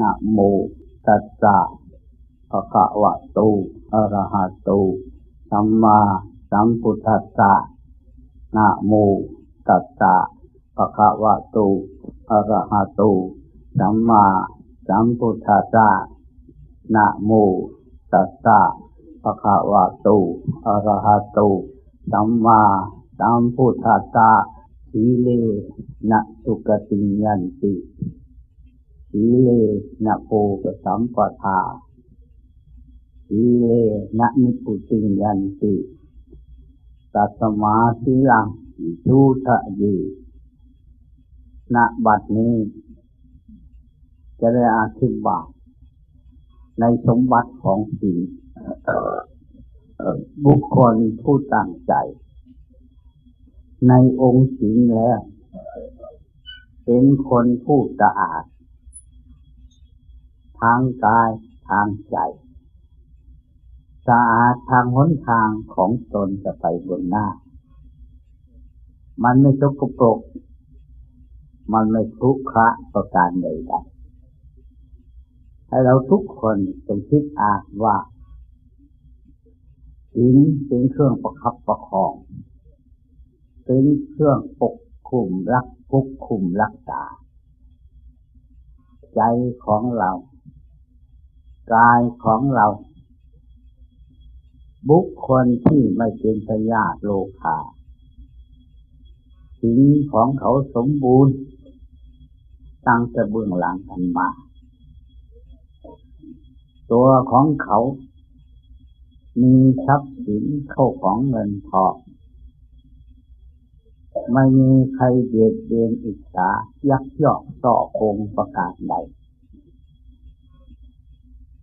นะโมตัสสะภะคะวะโต อะระหะโต สัมมาสัมพุทธัสสะนะโมตัสสะภะคะวะโต อะระหะโต สัมมาสัมพุทธัสสะนะโมตัสสะภะคะวะโต อะระหะโต สัมมาสัมพุทธัสสะสีเลนะสุกติยันติ สีเลนะโพกสัมปทาสีเลนะนิพุติยันติตัสมาสีลังดูทะเยณบัดนี้ จะได้อธิบายในสมบัติของสิ่งบุคคลผู้ตั้งใจ ในองค์สิงแล้ว เป็นคนผู้สะอาด ทางกายทางใจสะอาดทางหนทางของตนจะไปบนหน้า มันไม่จกปรก มันไม่ทุกขะประการใดๆให้เราทุกคนจงคิดอาว่าศีลเป็นเครื่องประคับประคอง เป็นเครื่องปกคุมรักปกคุมรักษา ใจของเรา กายของเรา บุคคลที่ไม่เป็นพยาธิโลคาสิ่งของเขาสมบูรณ์ตั้งแต่เบื้องหลังกันมา ตัวของเขา มีทรัพย์สินเข้าของเงินทองไม่มีใครเบียดเบียนอิจฉายักยอกส่อโกงประกาศใด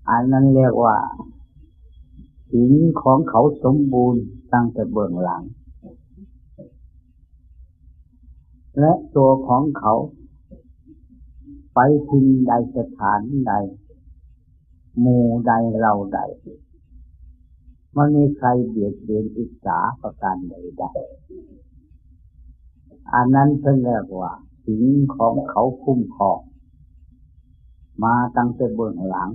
อันนั้นเรียกว่าสินของเขาสมบูรณ์ตั้งแต่เบื้องหลัง และตัวของเขา ไปทินใดสถานใดหมู่ใดเราใดมันมีใครเบียดเบียนอิจฉาประการใดได้อันนั้นเพิ่งเรียกว่าสิ่งของเขาคุ้มครองมาตั้งแต่เบื้องหลัง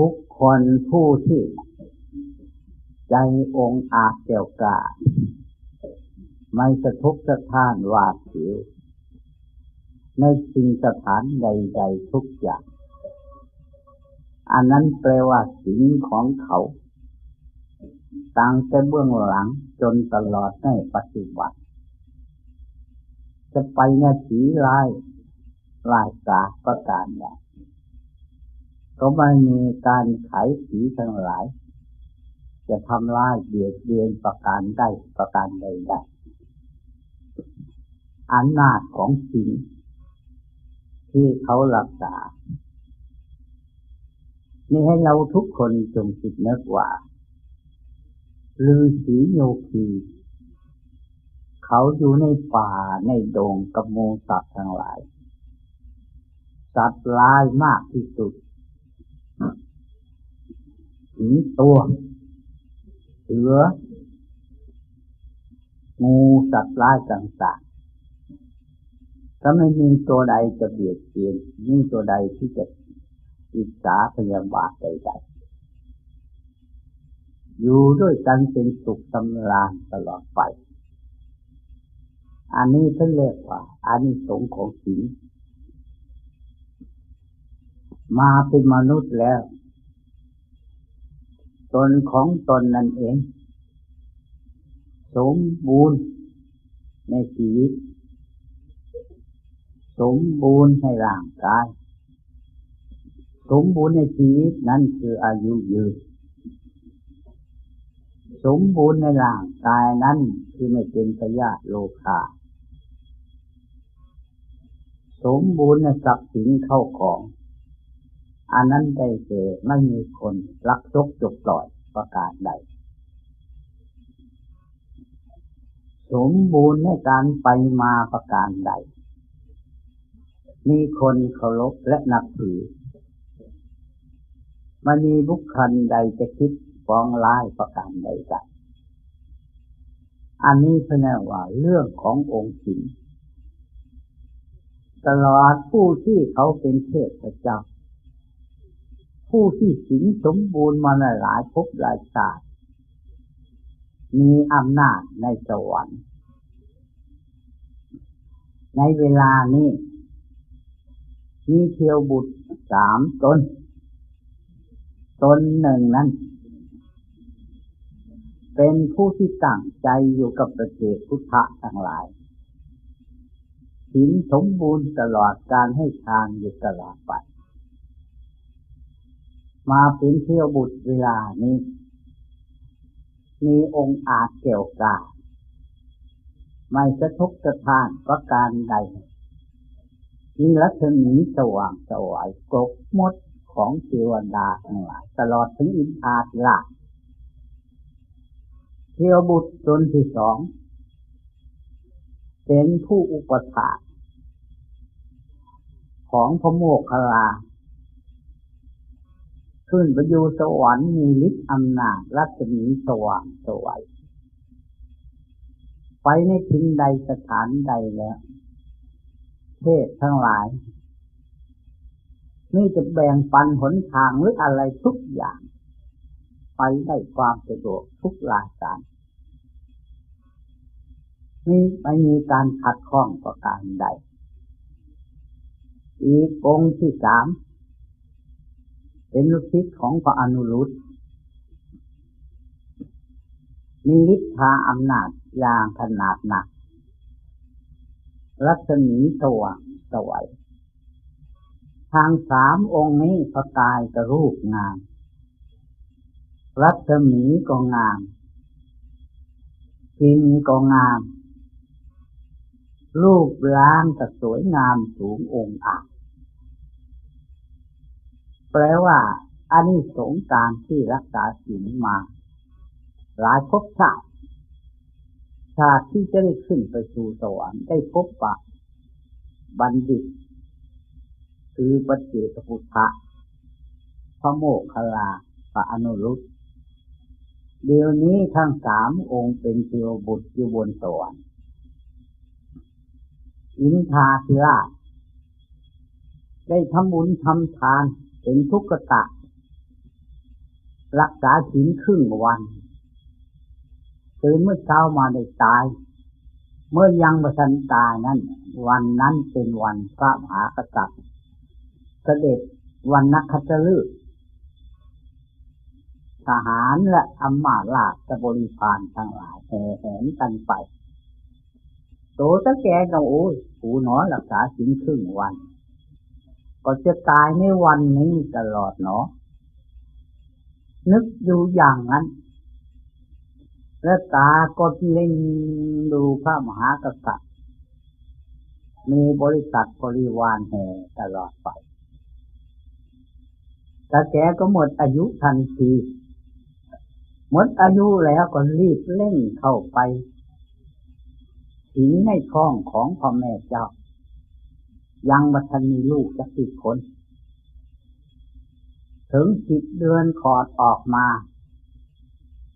บุคคลผู้ที่ใจองอาจเกี่ยวกาไม่สะทกสะท้านวาดผิว ในสิ่งสถานใดๆทุกอย่าง อันนั้นแปลว่าสิ่งของเขาตั้งแต่เบื้องหลังจนตลอดในปัจจุบันจะไปในสีลายลายกาประการใด ก็ไม่มีการไขสีทั้งหลาย จะทำลายเบียดเบียนประการได้ประการใดได้อำนาจของสิ่งที่เขารักษา นี่ให้เราทุกคนจงคิดนึกว่าลือสีโยคีเขาอยู่ในป่าในดงกับมูสัตว์ทั้งหลาย สัตว์ลายมากที่สุด สิงตัวเสือ งูสัตว์ลายต่างๆถ้าไม่มีตัวใดจะเบียดเบียนมีตัวใดที่จะอิจฉาพยาบาทใดๆอยู่ด้วยกันเป็นสุขสำราญตลอดไป อันนี้ท่านเรียกว่าอันนี้สงของศีลมาเป็นมนุษย์แล้ว ตนของตนนั่นเอง สมบูรณ์ในชีวิต สมบูรณ์ในร่างกาย สมบูรณ์ในชีวิตนั้นคืออายุยืน สมบูรณ์ในร่างกายนั้นคือไม่เป็นพยาธิโลคาสมบูรณ์ในทรัพย์สินเข้าของ อันนั้นได้เก่ไม่มีคนรักจกจกปล่อยประกาศใด สมบูรณ์ในการไปมาประการใด มีคนเคารพและนับถือมันมีบุคคลใดจะคิดฟ้องร้ายประการใดใดอันนี้แสดงว่าเรื่องขององค์ศีลตลอดผู้ที่เขาเป็นเทพเจ้า ผู้ที่สิงสมบูรณ์มาหลายภพหลายชาติมีอำนาจในสวรรค์ ในเวลานี้ มีเทียวบุตรสามตน ตนหนึ่งนั้น เป็นผู้ที่ตั้งใจอยู่กับประเจกพุทธะทั้งหลายศีลสมบูรณ์ตลอดการให้ทานอยู่ตลอดไป มาเป็นเที่ยวบุตรเวลานี้ มีองค์อาจเกี่ยวกาไม่สะทกสะทานประการใดมีรัศมีสว่างสวายกบมดของเทวดาทั้งหลายตลอดถึงอินทาธิราชเที่ยวบุตรตนที่สอง เป็นผู้อุปถาของพระโมกขลา ขึ้นไปอยู่สวรรค์มีฤทธิ์อำนาจรัศมีสว่างสวัยไปในทิ้งใดสถานใดแล้ว เทศทั้งหลาย นี่จะแบ่งปันหนทางหรืออะไรทุกอย่าง ไปได้ความสะดวกทุกรายการนี่ไม่มีการขัดข้องประการใด อีกองที่สาม เป็นลูกศิษย์ของพระอนุรุตมีฤทธาอำนาจอย่างขนาดหนัก รัศมีสว่างสวยทางสามองค์นี้พระกายกระรูปงาม รัศมีก็งามกินก็งาม รูปร่างก็สวยงามสูงองค์อาจ แปลว่าอันนี้สงการที่รักษาศีลมา หลายภพชาติชาติที่จะได้ขึ้นไปสู่สวรรค์ได้พบปะ บัณฑิต คือปเจตพุทธะพระโมคคัลลาพระอนุรุตเดี๋ยวนี้ทั้งสามองค์เป็นเทวบุตรอยู่บนสวรรค์อินทาธิราชได้ทำบุญทำทาน เป็นทุกขตะ รักษาศีลครึ่งวันตื่นเมื่อเช้ามาได้ตาย เมื่อยังประทันตายนั้น วันนั้นเป็นวันพระมหากษัตริย์ เสด็จวันนักขัตฤกษ์ทหารและอำมาลาชบริพารทั้งหลายแห่แหนกันไปโตตะแกก็โอ้ยผูหนอรักษาสิงครึ่งวัน ก็จะตายในวันนี้ตลอดเนาะนึกอยู่อย่างนั้น และตาก็เล็งดูพระมหากษัตริย์ มีบริษัทบริวารแห่ตลอดไปแต่แกก็หมดอายุทันที หมดอายุแล้วก็รีบเร่งเข้าไปถิงในท้องของพ่อแม่เจ้า ยังบัทันมีลูกจะสิบคน ถึงสิบเดือนขอดออกมา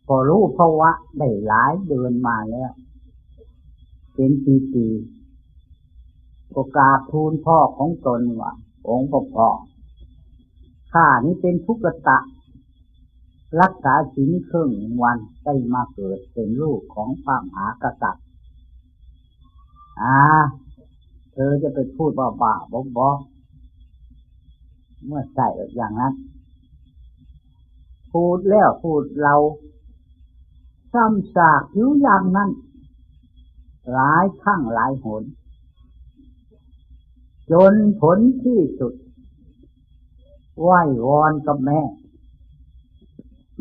พอรู้เพราว่าได้หลายเดือนมาแล้ว เป็นปีปีก็กราบทูลพ่อของตนว่าองค์พ่อข้านี้เป็นทุกขตะ รักษาสินเครึ่องวันได้มาเกิดเป็นลูกของพระมหากษัตริย์อ่า เธอจะไปพูดบ้าบ้าบอบอเมื่อใส่อย่างนั้น พูดแล้วพูดเราซ้ำซากอยู่อย่างนั้น หลายครั้งหลายหน จนผลที่สุดไหววอนกับแม่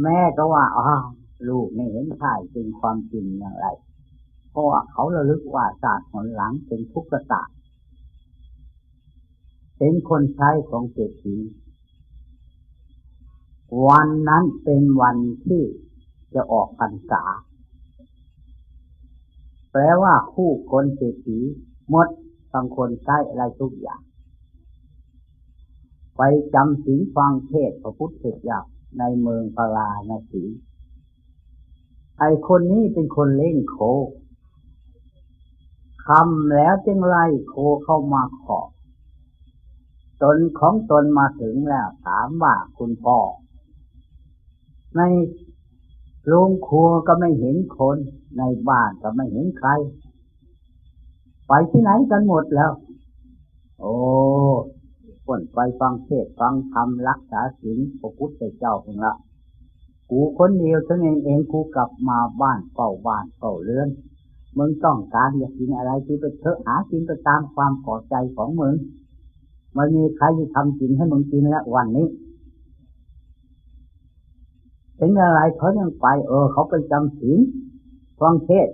แม่ก็ว่าอ้าวลูกไม่เห็นท่ายเป็นความจริงอย่างไร เพราะว่าเขาระลึกว่าศาสตร์หนหลังเป็นทุกขศาสตร์ เป็นคนใช้ของเศรษฐีวันนั้นเป็นวันที่จะออกพรรษา แปลว่าคู่คนเศรษฐีหมดบางคนใช้อะไรทุกอย่าง ไปจำศีลฟังเทศพระพุทธเจ้าในเมืองพาราณสีไอคนนี้เป็นคนเล่งโคคำแล้วจึงไล่โคเข้ามาขอ ตนของตนมาถึงแล้วถามว่าคุณพ่อ ในโรงครัวก็ไม่เห็นคน ในบ้านก็ไม่เห็นใคร ไปที่ไหนกันหมดแล้ว โอ้คนไปฟังเทศฟังธรรมรักษาศีลพระพุทธเจ้าของละกูคนเดียวฉันเองเองกูกลับมาบ้านเฝ้าบ้านเฝ้าเรือนมึงต้องการอยากกินอะไรที่ไปเถอะหากินไปตามความพอใจของมึง มันมีใครที่ทำกินให้มึงกินแล้ววันนี้เป็นอะไรเขายังไป เออ เขาไปจำศีลฟังเทศ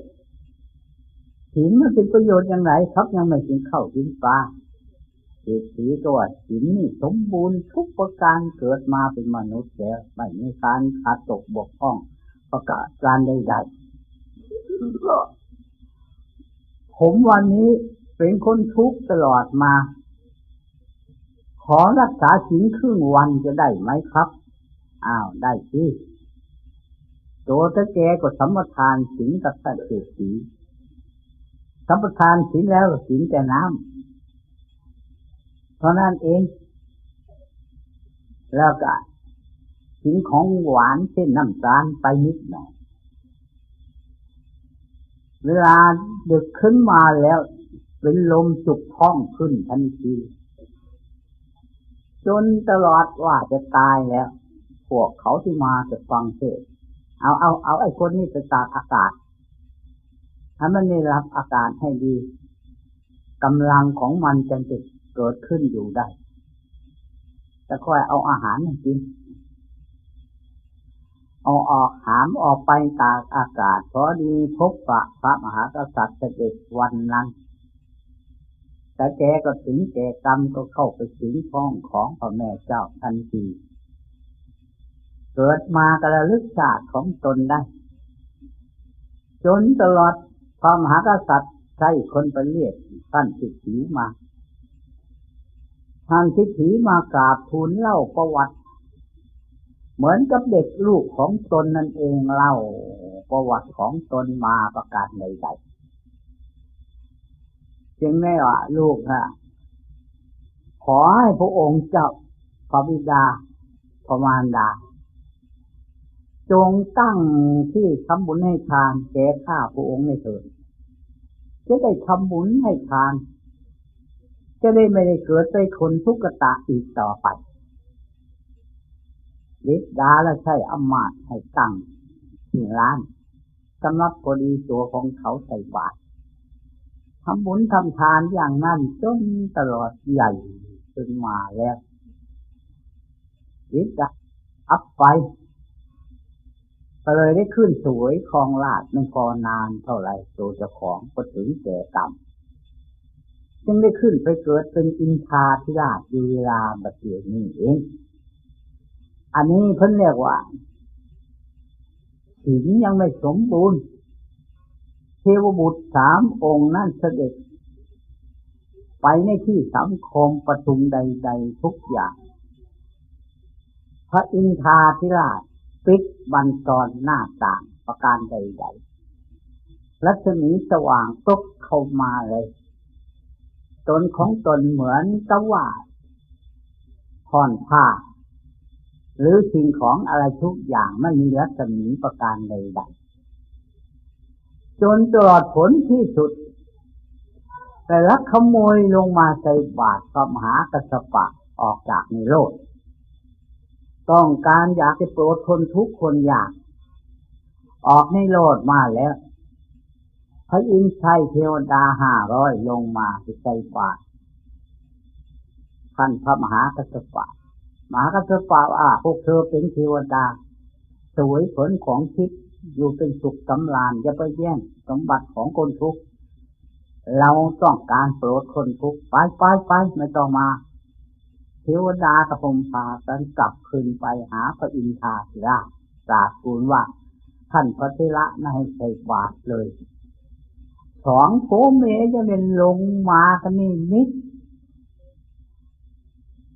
ศีลมันเป็นประโยชน์อย่างไรครับยังไม่กินข้าวกินปลาเศรษฐีก็ว่าศีลนี่สมบูรณ์ทุกประการเกิดมาเป็นมนุษย์แล้วไม่มีการขาดตกบกพร่องประกาศการใดๆผมวันนี้เป็นคนทุกข์ตลอดมา ขอรักษาศีลครึ่งวันจะได้ไหมครับ อ้าวได้สิตัวตะแกก็สัมปทานศีลกับท่เศรษฐีสัมปทานศีลแล้วศีลแต่น้ำเพราะนั้นเอง แล้วก็กินของหวานเช่นน้ำตาลไปนิดหน่อย เวลาดึกขึ้นมาแล้ว เป็นลมจุกท้องขึ้นทันที จนตลอดว่าจะตายแล้ว พวกเขาที่มาจะฟังเทศเอาเอาเอาไอ้คนนี้ไปตากอากาศถ้ามันได้รับอากาศให้ดีกำลังของมันจะจะเกิดขึ้นอยู่ได้จะค่อยเอาอาหารให้กินเอาออกหามออกไปตากอากาศพอดีพบพระพระมหากษัตริย์เสด็จวันนั้น แต่แกก็ถึงแก่กรรมก็เข้าไปถึงท้องของพระแม่เจ้าทันทีเกิดมากระลึกชาติของตนได้ จนตลอดพระมหากษัตริย์ใช้คนไปเรียกท่านทิถีมา ท่านทิถีมากราบทูลเล่าประวัติ เหมือนกับเด็กลูกของตนนั่นเองเล่าประวัติของตนมาประกาศใดๆจึ งไม่ว่าลูกฮะขอให้พระองค์เจ้าพระบิดาพระมารดา จงตั้งที่ทำบุญให้ทานแก่ข้าพระองค์ในเถิดจะได้ทำบุญให้ทาน จะได้ไม่ได้เกิดไปคนทุกขตะอีกต่อไปฤทธิดาและใช้อมาตให้ตั้งที่ร้านสำหรับพอดีตัวของเขาใส่บาตรทำบุญทำทานอย่างนั้นจนตลอดใหญ่จนมาแล้วฤทธิ์อัพไปก็เลยได้ขึ้นสวยคลองลาดไม่พอนานเท่าไรตัวเจ้าของก็ถึงแก่กรรมจึงได้ขึ้นไปเกิดเป็นอินทาธิราชอยู่เวลาบัดเดียวนี้เอง อันนี้เพิ่นเรียกว่าศีลยังไม่สมบูรณ์ เทวบุตรสามองค์นั่นเสด็จ ไปในที่สังคมประชุมใด ๆ ทุกอย่าง พระอินทาธิราชปิดบันกรหน้าต่างประการใด ๆ รัศมีสว่างตกเข้ามาเลย ตนของตนเหมือนกับว่าผ่อนผ้า หรือสิ่งของอะไรทุกอย่างไม่มีรัศมีประการใดๆ จนตลอดผลที่สุด แต่ลักขโมยลงมาใส่บาตรพระมหากระสปะออกจากในโลกต้องการอยากจะโปรดคนทุกคนอยาก ออกในโลดมาแล้ว พระอินทร์ชัยเทวดาห้าร้อยลงมาที่บาทท่านพระมหากัสปะมหากัสปะอ่าพวกเธอเป็นเทวดา สวยผลของทิพย์ อยู่เป็นสุขสำราญอย่าไปแย่งสมบัติของคนทุกข์เราต้องการโปรดคนทุกข์ไปไปไปไม่ต้องมา เทวดากระผมพากันกลับคืนไปหาพระอินทราศิราตราทูลว่าท่านพระเทระไม่ให้ใส่บาตรเลยสองโผเมจะเป็นลงมากันนี่มิด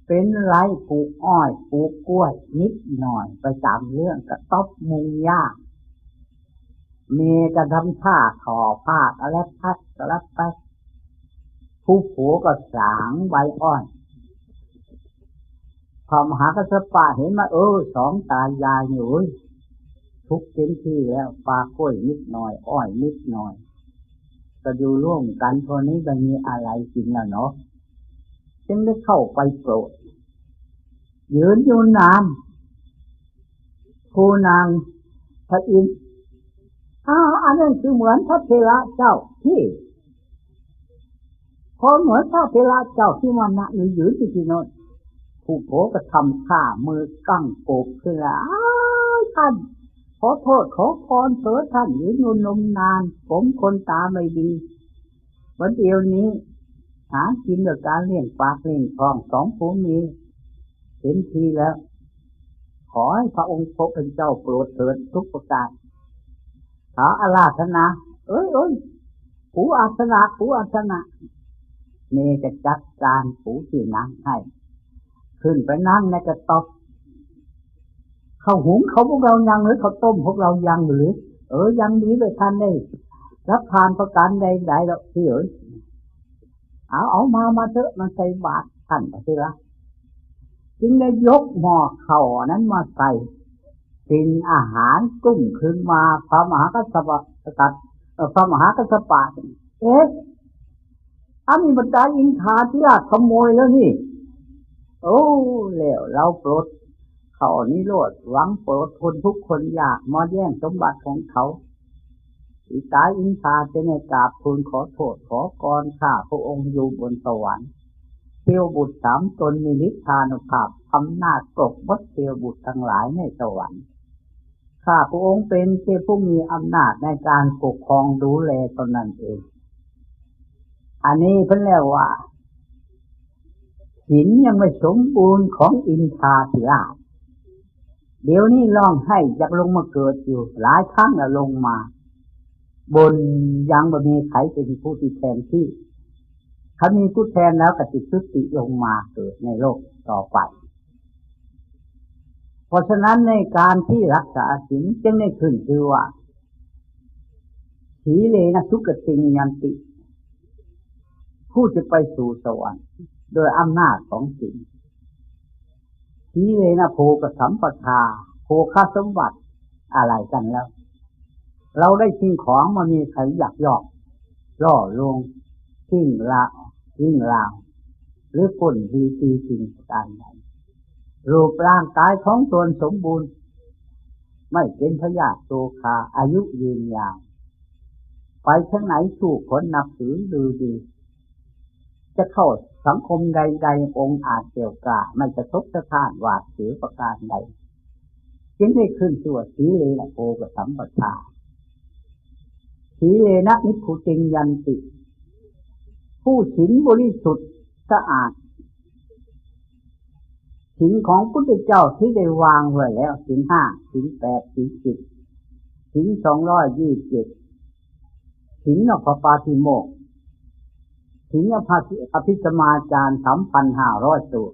เป็นไรปลูกอ้อยปลูกกล้วยนิดหน่อยไปตามเรื่องกระต๊อบมุงยาก มกระทำท่าขอผ้ากระแลพัดกระแลบไปผู้ผัวก็สางใบอ้อยอมหากัสปะเห็นมาเออสองตายายอยู่ทุกเต็มที่แล้วปลากล้วยนิดหน่อย อ้อยนิดหน่อยก็อยู่ร่วมกันคนนี้ไม่มีอะไรกินแล้วเนาะจึงได้เข้าไปโปรดยืนอยู่นานผู้นางพระอินทร์ อ้าอันนั้นคือเหมือนพระเทระเจ้าที่พอเหมือนพระเทระเจ้าที่มันนะยืนยืนที่โน้นผู้โผก็ทำข้ามือกั้งโกบขึ้นแล้วท่านขอโทษขอพรเถิดท่านยืนนนมนาน ผมคนตาไม่ดี วันเดียวนี้ หากินโดยการเลี้ยงปากเลี้ยงทองสองผู้มีเห็นทีแล้ว ขอให้พระองค์พบเป็นเจ้าโปรดเถิดทุกประการ ขออาราธนา เอ้ยเอ้ยผูอาสนะผูอาสนะเมจะจัดการผูที่นั่งให้ ขึ้นไปนั่งในกระต๊อบเขาหุงเขาพวกเรายังหรือเขาต้มพวกเรายังหรือ เออยังดีไปทันได้รับทานประการใดๆแล้วพี่เอ๋ยเอาเอามามาเถอะมันใส่บาตรท่านไปสิละจึงได้ยกหม้อเข่านั้นมาใส่ กินอาหารกุ้งขึ้นมาพระมหากัสปะตัดพระมหากัสปะเอ๊ะอันนี้บรรดาอินทาที่ราขโมยแล้วนี่ โอ้แล้วเราปลดเขานิโรธหวังปลดคนทุกคนอยากมาแย่งสมบัติของเขาอิตาอินทาจะในกราบทูลขอโทษขอกรข้าพระองค์อยู่บนสวรรค์เทวบุตรสามตนมีฤทธานุภาพอำนาจกบวัดเทวบุตรทั้งหลายในสวรรค์ ข้าพระองค์เป็นเทพผู้มีอำนาจในการปกครองดูแลตนนั้นเอง อันนี้เพิ่นเรียกว่าหินยังไม่สมบูรณ์ของอินทาธิราชเดี๋ยวนี้ลองให้อยากลงมาเกิดอยู่ หลายครั้งแล้วลงมา บนยังบ่มีใครเป็นผู้ที่แทนที่เขามีผู้แทนแล้วกติสุติลงมาเกิดในโลกต่อไป ราะฉะนั้นในการที่รักษาศีลจึงได้ขึ้นชื่อว่าสีเลนะทุกติงยันติ ผู้จะไปสู่สวรรค์ โดยอำนาจของศีลสีเลนะโภกสัมปทาโภคาสมบัติอะไรกันแล้ว เราได้สิ่งของมามีใครอยากยอกล่อลวงสิ่งละสิ่งลาวหรือปุ่นวีตีสิ่งการใด รูปร่างกายของตนสมบูรณ์ ไม่เป็นพยาธิโตคาอายุยืนยาว ไปทั้งไหนถูกคนนับถือดูดี จะเข้าสังคมใดๆองค์อาจเกี่ยวกาไม่จะทบสะท้านหวาดเสียประการใดจึงได้ขึ้นตัวสีเลนะโกกสัมปทาสีเลนะนิพุติงยันติ ผู้ศีลบริสุทธิ์สะอาด สินของพุทธเจ้าที่ได้วางไว้แล้วสินห้าสินแปดสินสิบสินสองร้อยยี่สิบสินอภปาติโมกสินอภาสิอภิสมาจารสามพันห้าร้อยตัว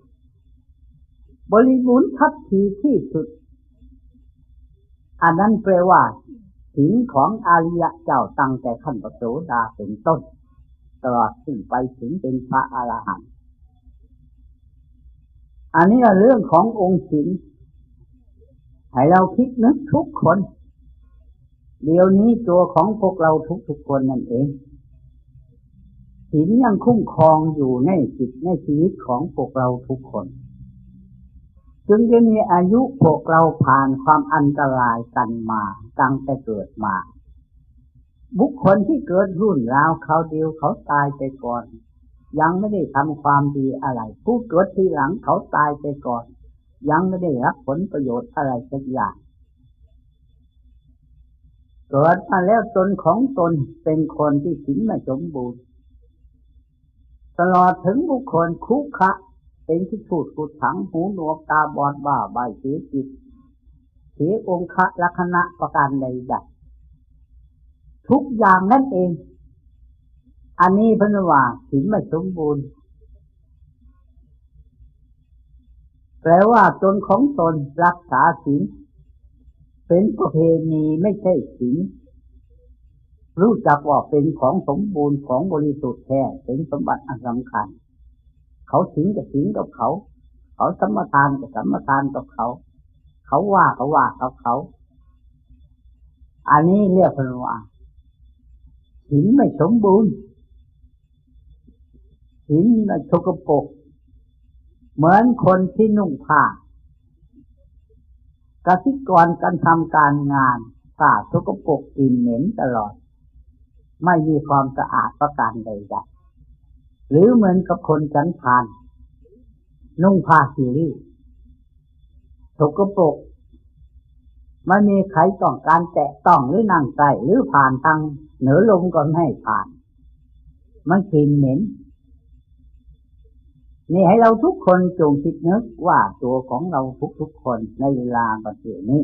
บริบูรณ์ทัพทีที่สุด อันนั้นแปลว่าสินของอาริยะเจ้าตั้งแต่ขั้นปโสดาเป็นต้น ตลอดถึงไปถึงเป็นพระอรหันต์ อันนี้เรื่องขององค์ศีลให้เราคิดนึกทุกคน เดี๋ยวนี้ตัวของพวกเราทุกๆคนนั่นเองศีลยังคุ้มครองอยู่ในจิตในชีวิตของพวกเราทุกคน จึงจะมีอายุพวกเราผ่านความอันตรายกันมาตั้งแต่เกิดมา บุคคลที่เกิดรุ่นราวเขาเดียวเขาตายไปก่อน ยังไม่ได้ทำความดีอะไร ผู้เกิดทีหลังเขาตายไปก่อน ยังไม่ได้รับผลประโยชน์อะไรสักอย่าง เกิดมาแล้วตนของตนเป็นคนที่สินไม่สมบูรณ์ตลอดถึงบุคคลคุกคะ เป็นที่ถูดกุดถังหูหนวกตาบอดบ้าใบเสียจิตเสียองค์ะลักษณะประการใดๆทุกอย่างนั่นเอง อันนี้พระนว่าศีลไม่สมบูรณ์ แปลว่าตนของตนรักษาศีลเป็นประเพณีไม่ใช่ศีลรู้จักว่าเป็นของสมบูรณ์ของบริสุทธิ์แท้เป็นสมบัติอันสำคัญ เขาศีลกับศีลกับเขา เขาสมทานกับสมทานกับเขา เขาว่าเขาว่ากับเขา อันนี้เรียกว่าหินไม่สมบูรณ์ หินไม่ชกปก เหมือนคนที่นุ่งผ้ากสิกรการทำการงานผ้าชกปกกลิ่นเหม็นตลอด ไม่มีความสะอาดประการใดๆหรือเหมือนกับคนจันทาน นุ่งผ้าสีริ้วชกปกไม่มีใครต้องการแตะต้องหรือนั่งใกล้หรือผ่านทางเหนือลมก็ไม่ให้ผ่าน มันกลิ่นเหม็น นี่ให้เราทุกคนจงคิดนึกว่าตัวของเราทุกทุกคนในเวลาปัจจุบันนี้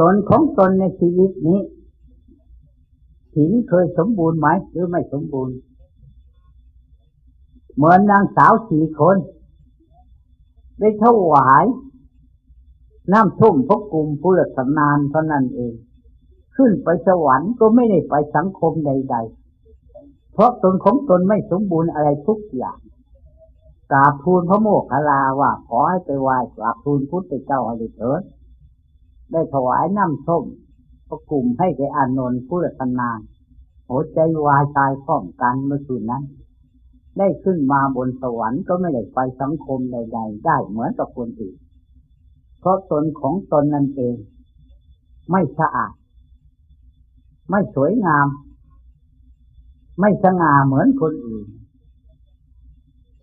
ตนของตนในชีวิตนี้ศีลเคยสมบูรณ์ไหมหรือไม่สมบูรณ์ เหมือนนางสาวสี่คน ได้ถวายน้ำทุ่มพกกลุ่มผู้ละสนานเท่านั้นเอง ขึ้นไปสวรรค์ก็ไม่ได้ไปสังคมใด ๆ เพราะตนของตนไม่สมบูรณ์อะไรทุกอย่างกราบทูลพระโมคคัลลาว่าขอให้ไปไหว้กราบทูลพุทธเจ้าอะไรเถิดได้ถวายน้ำส้มประกลุ่มให้แก่อานนท์ผู้รัตนาหัวใจวายตายพร้อมกันเมื่อคืนนั้น ได้ขึ้นมาบนสวรรค์ก็ไม่ได้ไปสังคมใดๆได้เหมือนกับคนอื่น เพราะตนของตนนั่นเอง ไม่สะอาด ไม่สวยงาม ไม่สง่าเหมือนคนอื่น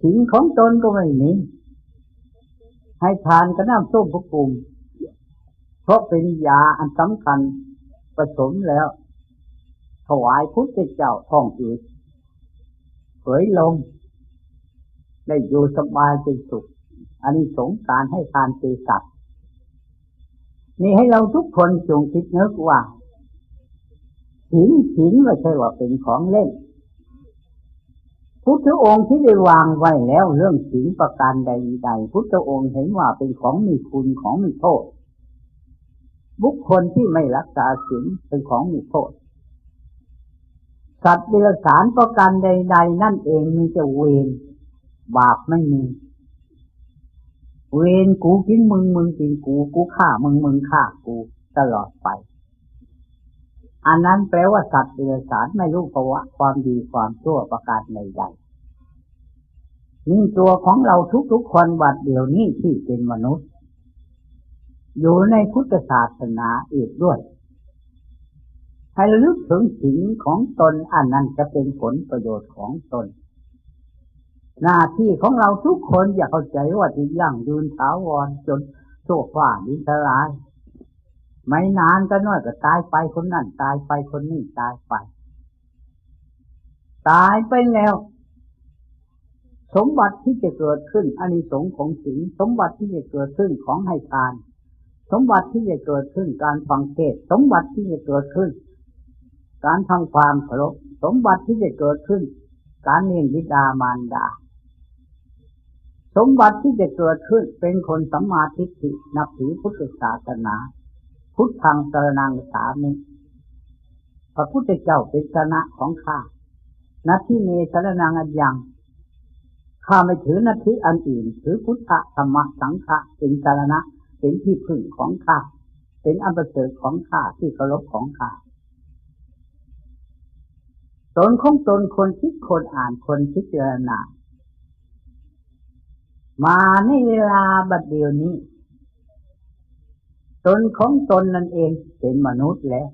สิ่งของตนก็ไม่มีให้ทานกระน้ำส้มพระกุมเพราะเป็นยาอันสำคัญผสมแล้ว ถวายพุทธเจ้าท่องอืดเผยลง ได้อยู่สบายเป็นสุข อันนี้สงการให้ทานตีสัตนี่ให้เราทุกคนจงคิดนึกว่า หินหินไม่ใช่ว่าเป็นของเล่นพุทธองค์ที่ได้วางไว้แล้วเรื่องศีลประการใดๆพุทธองค์เห็นว่าเป็นของมีคุณของมีโทษ บุคคลที่ไม่รักษาศีลเป็นของมีโทษ สัตว์เดรัจฉานประการใด ๆ นั่นเองมีแต่เวรบาปไม่มี เวรกูกินมึงมึงกินกูกูฆ่ามึงมึงฆ่ากูตลอดไป อันนั้นแปลว่าสัตว์เดรัจฉานไม่รู้ภาวะความดีความชั่วประการใดๆนี่ตัวของเราทุกๆคนบัดเดียวนี้ที่เป็นมนุษย์ อยู่ในพุทธศาสนาอีกด้วย ให้ระลึกถึงสิ่งของตนอันนั้นจะเป็นผลประโยชน์ของตน หน้าที่ของเราทุกคนอย่าเข้าใจว่าจะยั่งยืนถาวรจนโชคว่าดิสลาย ไม่นานก็น้อยก็ตายไปคนนั้นตายไปคนนี้ตายไป ตายไปแล้ว สมบัติที่จะเกิดขึ้นอานิสงส์ของศีลสมบัติที่จะเกิดขึ้นของให้ทาน สมบัติที่จะเกิดขึ้นการฟังเทศสมบัติที่จะเกิดขึ้น การทำความเคารพสมบัติที่จะเกิดขึ้น การเลี้ยงบิดามารดาสมบัติที่จะเกิดขึ้นเป็นคนสัมมาทิฏฐินับถือพุทธศาสนา พุทธังสรนังสามิพระพุทธเจ้าเป็นชนะของข้านัที่เมสรนังอันยังข้าไม่ถือนาทีอันอื่น ถือพุทธธรรมสังฆะเป็นสารณะเป็นที่พึ่งของข้าเป็นอันประเสริฐของข้าที่เคารพของข้าตนของตนคนคิดคนอ่านคนพิจารณามาในเวลาบัดเดียวนี้ ตนของตนนั่นเองเป็นมนุษย์แล้ว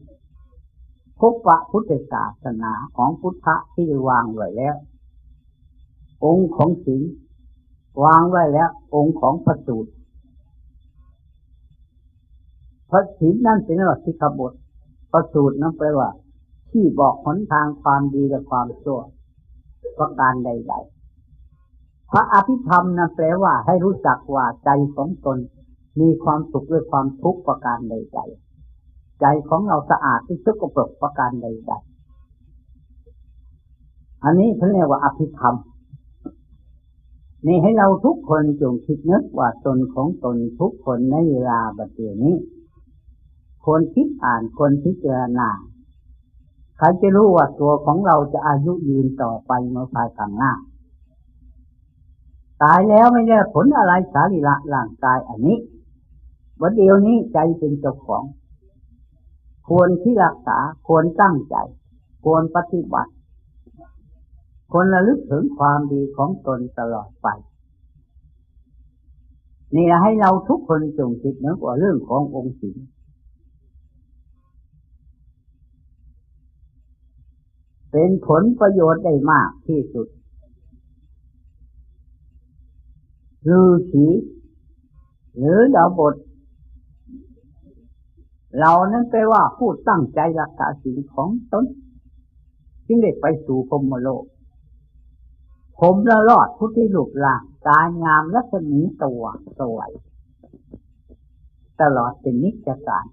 พบปะพุทธศาสนาของพุทธะที่วางไว้แล้ว องค์ของศีลวางไว้แล้ว องค์ของพระสูตรพระศีลนั่นเป็นหลักที่ขบฏพระสูตรนั่นแปลว่า ที่บอกหนทางความดีและความชั่วประการใด ๆ พระอภิธรรมนั่นแปลว่าให้รู้จักว่าใจของตน มีความสุขด้วยความทุกข์ประการใดๆใจของเราสะอาดที่สุกปรกประการใดๆอันนี้เขาเรียกว่าอภิธรรมนี่ให้เราทุกคนจงคิดนึกว่าตนของตนทุกคนในเวลาบัดเดี๋ยวนี้ควรคิดอ่านควรพิจารณาใครจะรู้ว่าตัวของเราจะอายุยืนต่อไปเมื่อภายข้างหน้า ตายแล้วไม่ได้ผลอะไรสารีละร่างกายอันนี้ วันเดียวนี้ใจเป็นเจ้าของ ควรที่รักษาควรตั้งใจ ควรปฏิบัติควรระลึกถึงความดีของตนตลอดไป นี่ให้เราทุกคนจงคิดนึกว่าเรื่องขององค์ศีลเป็นผลประโยชน์ได้มากที่สุดฤาษีหรือดาวบท เรานั้นแปลว่าผู้ตั้งใจรักษาสิ่งของตนจึงได้ไปสู่พรมโลกผมละรอดพุทธิลูกหลางกายงามรัศมีตัวสวย ตลอดเป็นนิจการ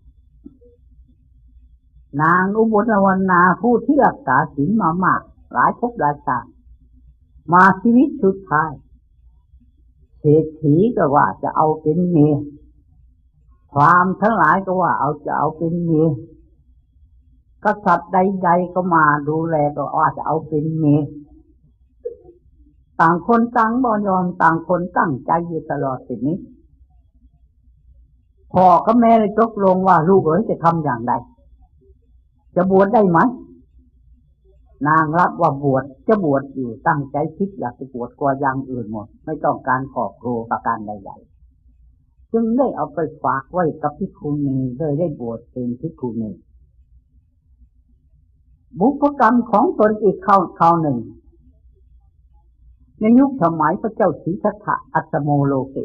นางอุบลวรรณาผู้ที่รักษาศีลมามาก หลายภพหลายชาติมาชีวิตสุดท้ายเศรษฐีก็ว่าจะเอาเป็นเมีย ความทั้งหลายก็ว่าเอาจะเอาเป็นเมียกษัตริย์ใดๆก็มาดูแลก็ว่าจะเอาเป็นเมียต่างคนต่างบอยอมต่างคนตั้งใจอยู่ตลอดสิ่งนี้พ่อกับแม่เลยตกลงว่าลูกเอ๋ยจะทำอย่างไร จะบวชได้ไหมนางรับว่าบวชจะบวชอยู่ตั้งใจคิดอยากจะบวชกว่าอย่างอื่นหมด ไม่ต้องการขอบครัวประการใดๆ จึงได้เอาไปฝากไว้กับพิคุณีเลยได้บวชเป็นพิคุณีบุพกรรมของตนอีกข้าวข้าวหนึ่ง ในยุคสมัยพระเจ้าศรีสัทธะอัตโมโลเก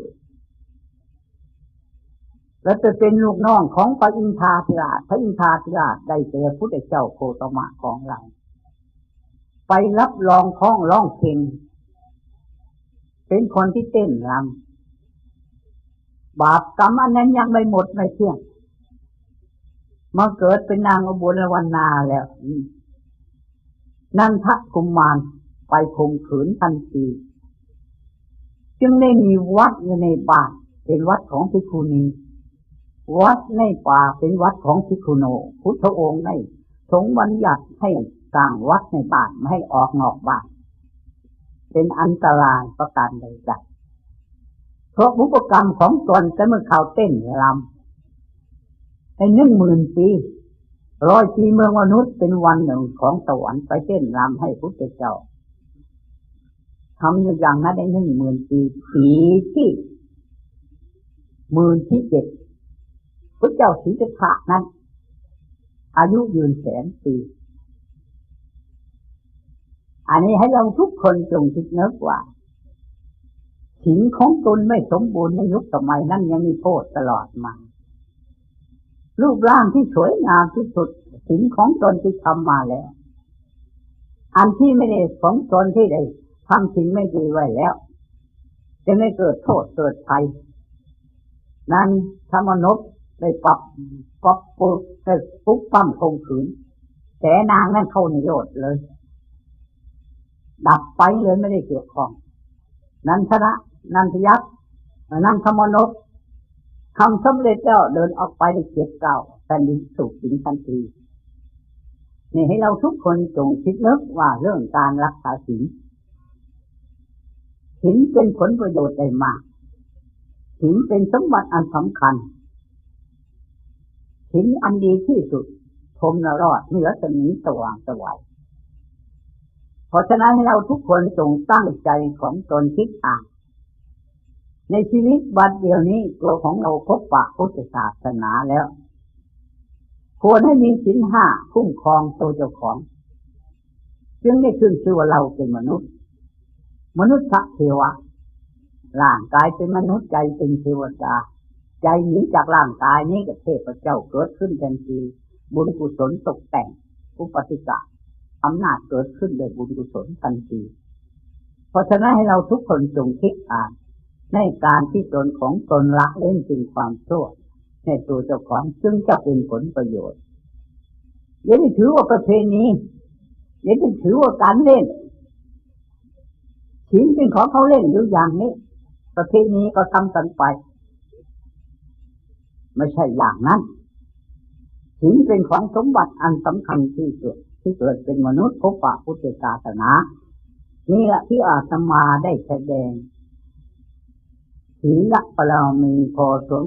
และจะเป็นลูกน้องของพระอินทาธิราชพระอินทาธิราชได้แก่พุทธเจ้าโคตมะของเรา ไปรับรองข้องร้องเพลงเป็นคนที่เต้นรำ บาปกรรมอันนั้นยังไม่หมดไม่เที่ยงมาเกิดเป็นนางอบุรวันนาแล้วนั่นทกุมมารไปข่มขืนทันที จึงได้มีวัดอยู่ในบ้านเป็นวัดของพิคุณีวัดในป่าเป็นวัดของพิคุโน พุทธองค์ในสงบัญญัติให้สร้างวัดในบ้านไม่ให้ออกนอกบ้าน เป็นอันตรายประการใดๆ เพราะบุปกรรมของตนจะเมื่อเขาเต้นลำในหนึ่งหมื่นปีร้อยปีเมืองมนุษย์เป็นวันหนึ่งของสวรรค์ไปเต้นรำให้พุทธเจ้าทำอย่างนั้นได้หนึ่งหมื่นปีปีที่หมื่นที่เจ็ดพระเจ้าศรีจัตถะนั้น อายุยืนแสนปี อันนี้ให้เราทุกคนจงคิดนึกว่า สิ่งของตนไม่สมบูรณ์ในยุคสมัยนั้นยังมีโทษตลอดมา รูปร่างที่สวยงามที่สุดสิ่งของตนที่ทำมาแล้ว อันที่ไม่ได้ของตนที่ได้ทำสิ่งไม่ดีไว้แล้ว จะไม่เกิดโทษเกิดภัย นั้นธรรมนบได้ปรับปรับปุ๊บได้ปุ๊บปั้มคงขืน แต่นางนั่นเข้าในโยชน์เลย ดับไปเลยไม่ได้เกี่ยวข้อง นั้นทนะ นันทยักษ์นันทมนกทำสำเร็จแล้วเดินออกไปได้เจ็ดเก้าแผ่นดินสุขสิงทันทีนี่ให้เราทุกคนจงคิดนึกว่าเรื่องการรักษาศีลศีลเป็นผลประโยชน์ได้มากศีลเป็นสมบัติอันสำคัญหินอันดีที่สุดพรมนรอดเหนือสมีสว่างสวัยเพราะฉะนั้นให้เราทุกคนจงตั้งใจของตนคิดอ่าน ในชีวิตบัดเดียวนี้ตัวของเราพบปะพุทธศาสนาแล้ว ควรให้มีสินห้าคุ้มครองตัวเจ้าของ จึงได้ขึ้นชื่อว่าเราเป็นมนุษย์ มนุษย์พระเทวะร่างกายเป็นมนุษย์ใจเป็นเทวดาใจหนีจากร่างกายนี้กับเทพเจ้าเกิดขึ้นทันทีบุญกุศลตกแต่งอุปติกะอำนาจเกิดขึ้นโดยบุญกุศลทันที เพราะฉะนั้นให้เราทุกคนจงคิดอ่าน ในการที่ตนของตนละเล่นจริงความชั่วในตัวเจ้าของซึ่งจะเป็นผลประโยชน์อย่าได้ถือว่าประเพณีอย่าได้ถือว่าการเล่นชิ้นเป็นของเขาเล่นอยู่อย่างนี้ ประเพณีก็ทำกันไป ไม่ใช่อย่างนั้นศีลเป็นของสมบัติอันสำคัญที่สุดที่เกิดเป็นมนุษย์พบปะพุทธศาสนา นี่แหละที่อาตมาได้แสดง ศีลบารมีพอสม